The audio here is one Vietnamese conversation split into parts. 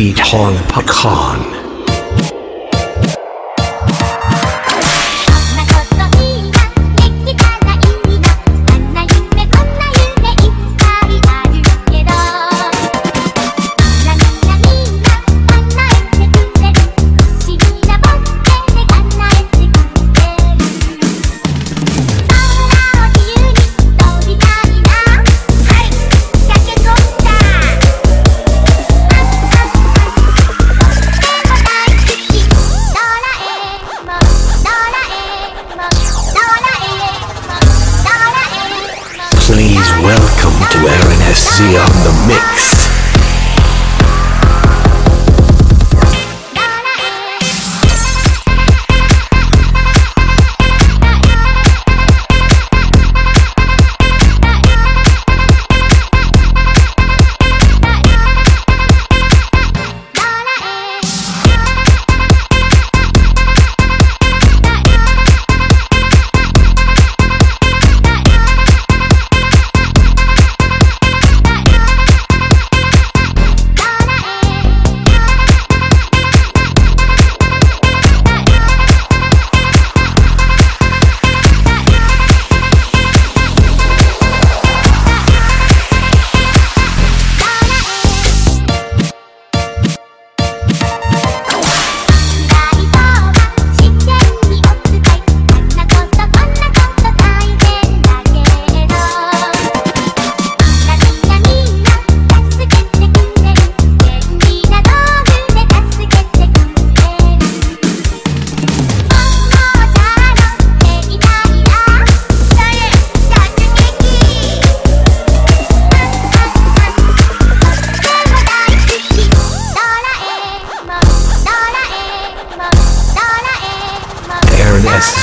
Be high. Swearing FC on the mix.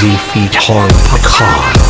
three feet hard pecan.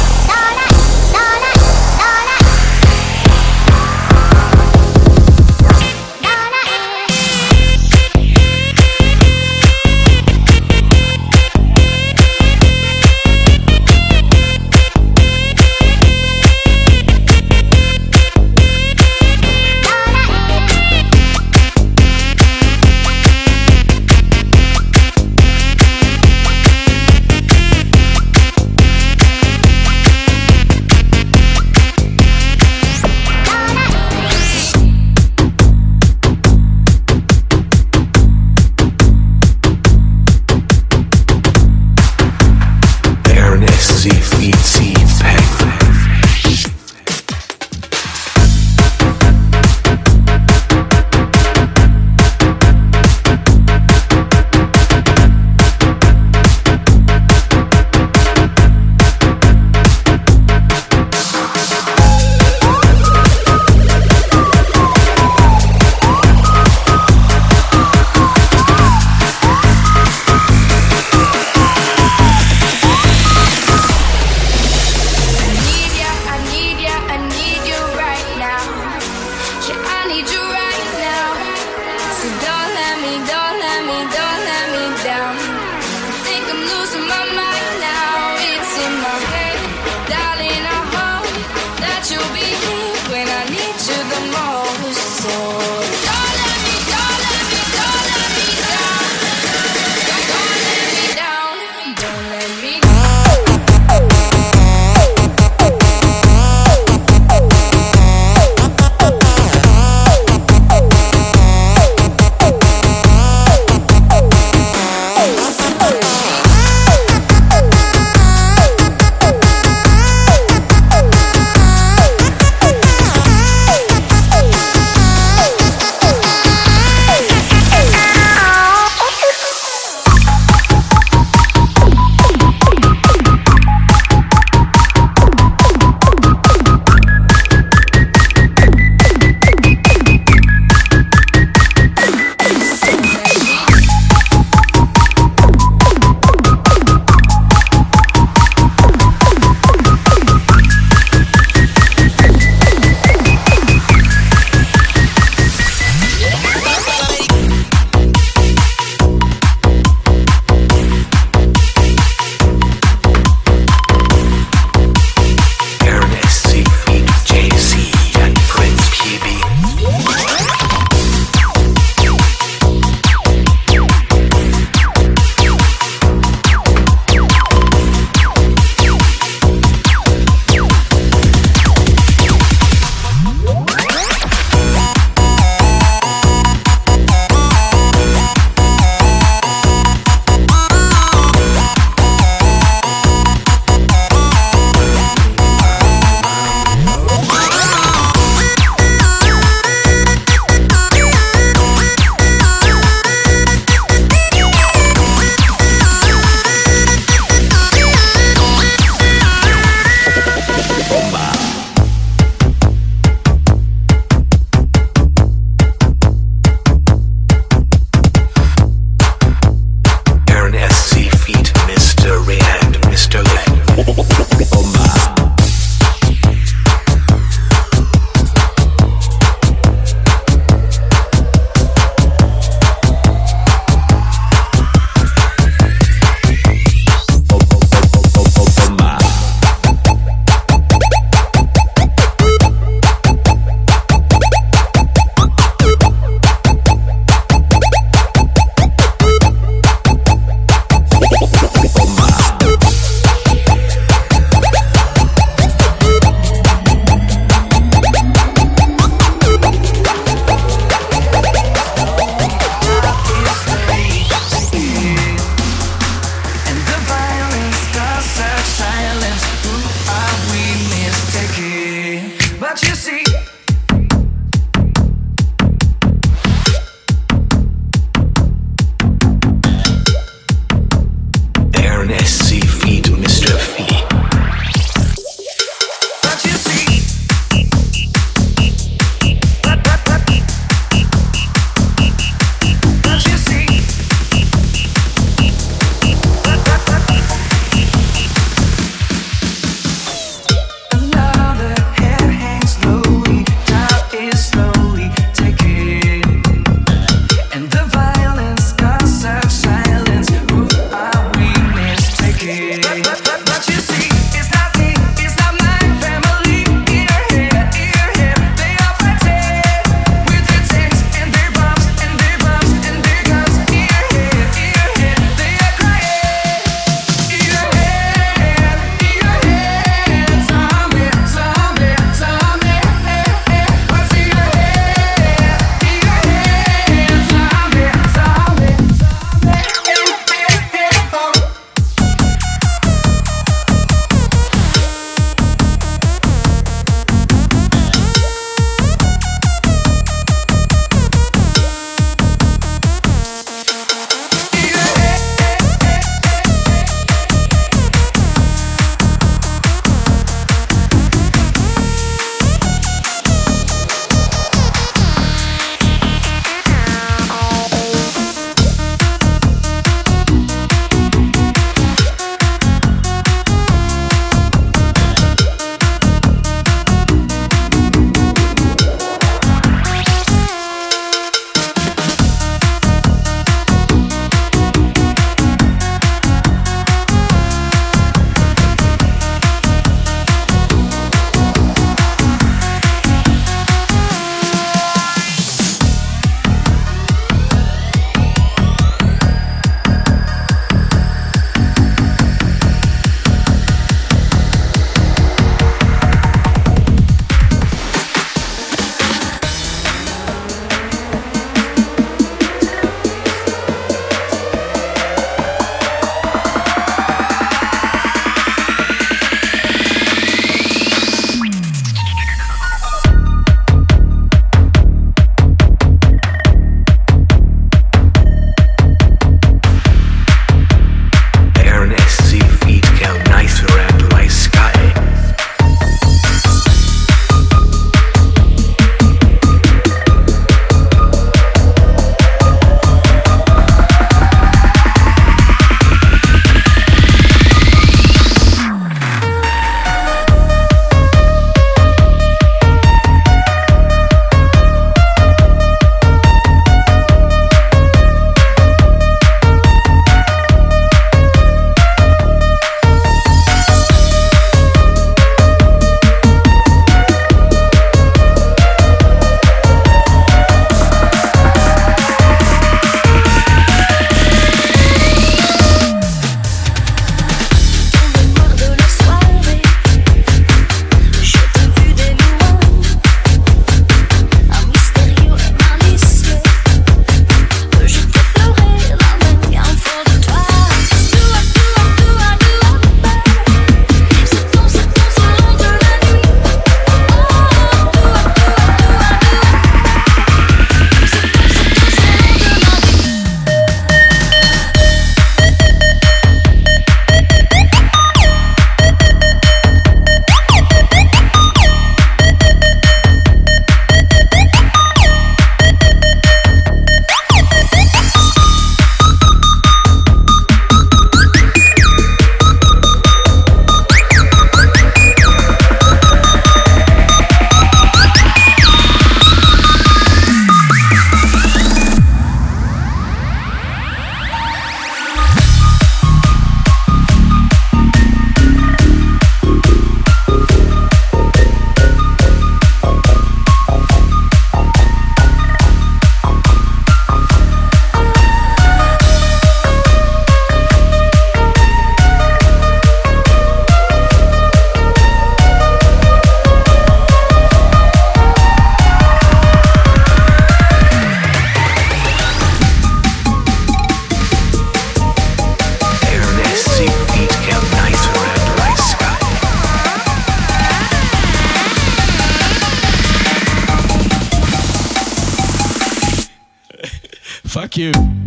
you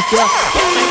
tchau ó.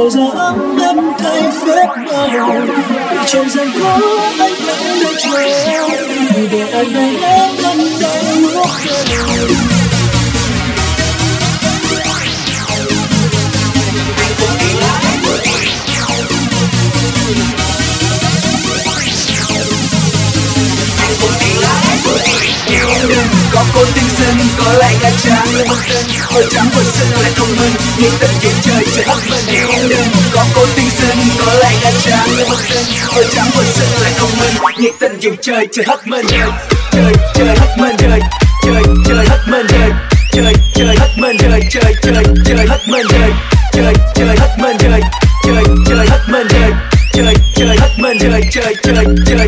màu da ấm đẫm thay phép màu vì trong gian khó anh vẫn được treo vì để anh này em cô tinh sinh có lẽ gái trắng lên bức tên hồi trắng hồi xinh lại thông minh nhưng tình chuyện trời trời bắt mình thì không nên có cô tiên sinh có lẽ gái trắng lên bức tên hồi trắng hồi xinh lại thông minh nhiệt tình dù trời chơi hất mình trời trời hất mình chơi chơi chơi hất mình trời trời trời hất mình trời trời trời chơi hất mình trời trời trời hất mình trời trời trời hất mình trời chơi chơi hất mình chơi chơi chơi chơi